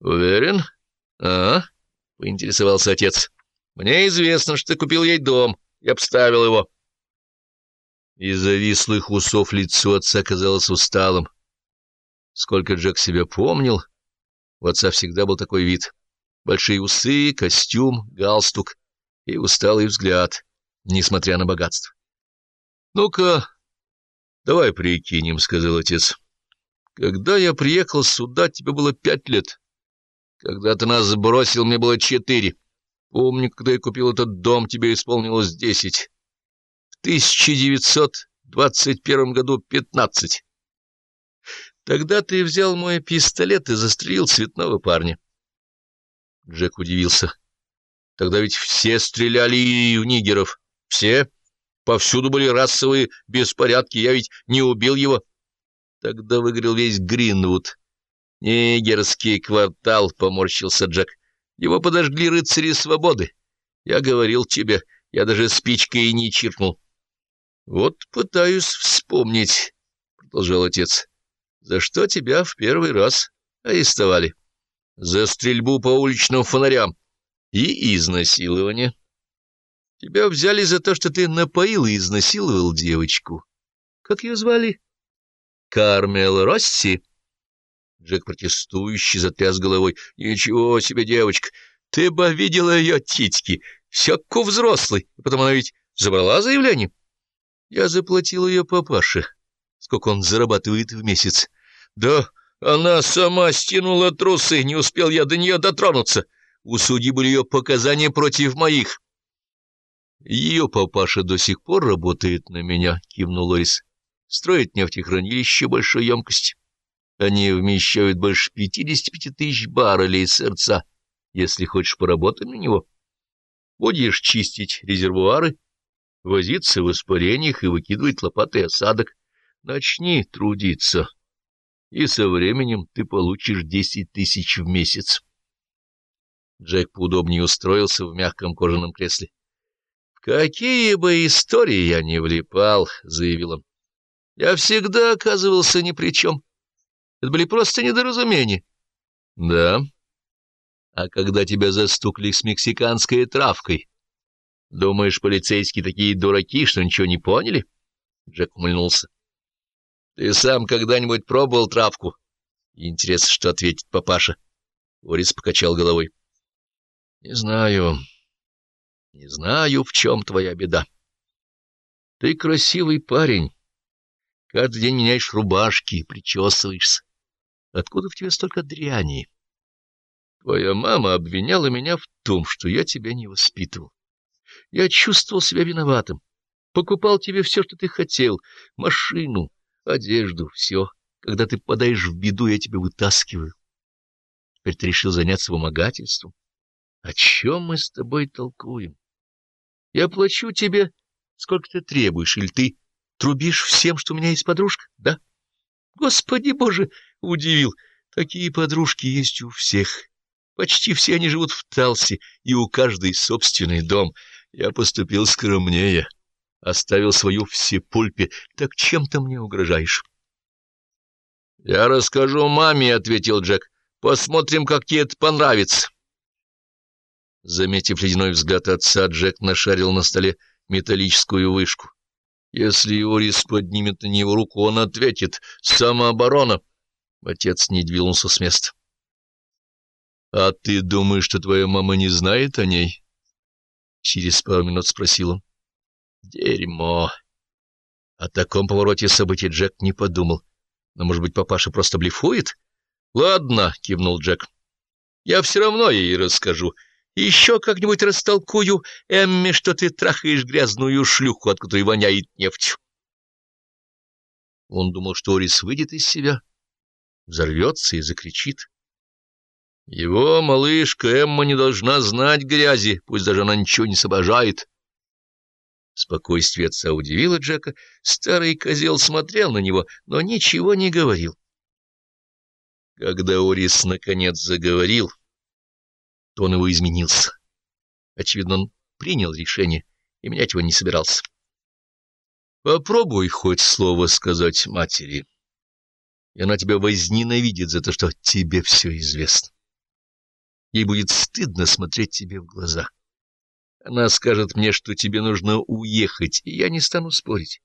Уверен? А? Поинтересовался отец. Мне известно, что ты купил ей дом и обставил его. Из завислых усов лицо отца казалось усталым. Сколько Джек себя помнил, у отца всегда был такой вид. Большие усы, костюм, галстук и усталый взгляд, несмотря на богатство. — Ну-ка, давай прикинем, — сказал отец. — Когда я приехал сюда, тебе было пять лет. Когда ты нас сбросил, мне было четыре. Помню, когда я купил этот дом, тебе исполнилось десять. В 1921 году пятнадцать. Тогда ты взял мой пистолет и застрелил цветного парня. Джек удивился. Тогда ведь все стреляли в нигеров. Все. Повсюду были расовые беспорядки. Я ведь не убил его. Тогда выиграл весь Гринвуд. Нигерский квартал, — поморщился Джек. Его подожгли рыцари свободы. Я говорил тебе, я даже спичкой не чиркнул. — Вот пытаюсь вспомнить, — продолжал отец, — за что тебя в первый раз арестовали? За стрельбу по уличным фонарям и изнасилование. Тебя взяли за то, что ты напоил и изнасиловал девочку. Как ее звали? Кармел Росси? Джек протестующий затряс головой. «Ничего себе, девочка! Ты бы видела ее титьки! У взрослой! Потом она ведь забрала заявление!» «Я заплатил ее папаше. Сколько он зарабатывает в месяц?» «Да она сама стянула трусы, не успел я до нее дотронуться. У судьи были ее показания против моих». «Ее папаша до сих пор работает на меня», — кивнул Лорис. «Строит нефтехранилище большой емкости». Они вмещают больше 55 тысяч баррелей сердца. Если хочешь, поработай на него. Будешь чистить резервуары, возиться в испарениях и выкидывать лопатой осадок. Начни трудиться, и со временем ты получишь 10 тысяч в месяц. Джек поудобнее устроился в мягком кожаном кресле. — В какие бы истории я не влипал, — заявил он, — я всегда оказывался ни при чем. Это были просто недоразумения. — Да. А когда тебя застукли с мексиканской травкой? Думаешь, полицейские такие дураки, что ничего не поняли? Джек умыльнулся. — Ты сам когда-нибудь пробовал травку? Интересно, что ответит папаша. Орис покачал головой. — Не знаю. Не знаю, в чем твоя беда. Ты красивый парень. Каждый день меняешь рубашки, причесываешься. Откуда в тебе столько дряни? Твоя мама обвиняла меня в том, что я тебя не воспитывал. Я чувствовал себя виноватым. Покупал тебе все, что ты хотел. Машину, одежду, все. Когда ты попадаешь в беду, я тебя вытаскиваю. Теперь ты решил заняться вымогательством. О чем мы с тобой толкуем? Я плачу тебе, сколько ты требуешь, или ты трубишь всем, что у меня есть подружка, да? Господи боже, удивил. Такие подружки есть у всех. Почти все они живут в Талсе, и у каждой собственный дом. Я поступил скромнее, оставил свою в Сепульпе. Так чем ты мне угрожаешь? — Я расскажу маме, — ответил Джек. — Посмотрим, как ей это понравится. Заметив ледяной взгляд отца, Джек нашарил на столе металлическую вышку. Если Орис поднимет на него руку, он ответит «Самооборона!» Отец не двинулся с места. — А ты думаешь, что твоя мама не знает о ней? Через пару минут спросил он. — Дерьмо! О таком повороте событий Джек не подумал. Но, может быть, папаша просто блефует? — Ладно, — кивнул Джек. — Я все равно ей расскажу. Еще как-нибудь растолкую Эмме, что ты трахаешь грязную шлюху, от которой воняет нефть. Он думал, что Орис выйдет из себя, взорвется и закричит. Его малышка Эмма не должна знать грязи, пусть даже она ничего не соображает. Спокойствие отца удивило Джека. Старый козел смотрел на него, но ничего не говорил. Когда Орис наконец заговорил, то он его изменился. Очевидно, он принял решение и менять его не собирался. Попробуй хоть слово сказать матери, и она тебя возненавидит за то, что тебе все известно. ей будет стыдно смотреть тебе в глаза. Она скажет мне, что тебе нужно уехать, и я не стану спорить.